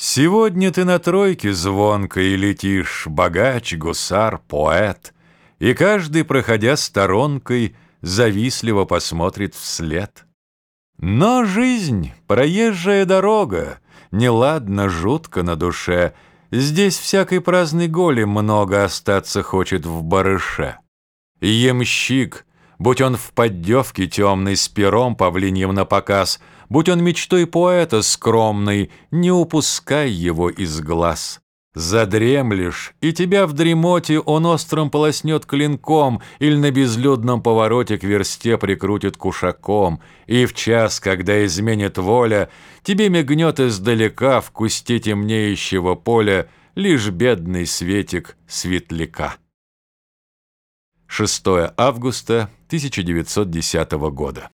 Сегодня ты на тройке звонкой летишь, Богач, гусар, поэт, И каждый, проходя сторонкой, Завистливо посмотрит вслед. Но жизнь — проезжая дорога, Неладно, жутко на душе, Здесь всякой праздной голи Много остаться хочет в барыше. Емщик, будь он в поддевке темной С пером павлиньем показ — Будь он мечтой поэта скромной, Не упускай его из глаз. Задремлешь, и тебя в дремоте Он острым полоснет клинком Или на безлюдном повороте К версте прикрутит кушаком, И в час, когда изменит воля, Тебе мигнет издалека В кусте темнеющего поля Лишь бедный светик светляка. 6 августа 1910 года.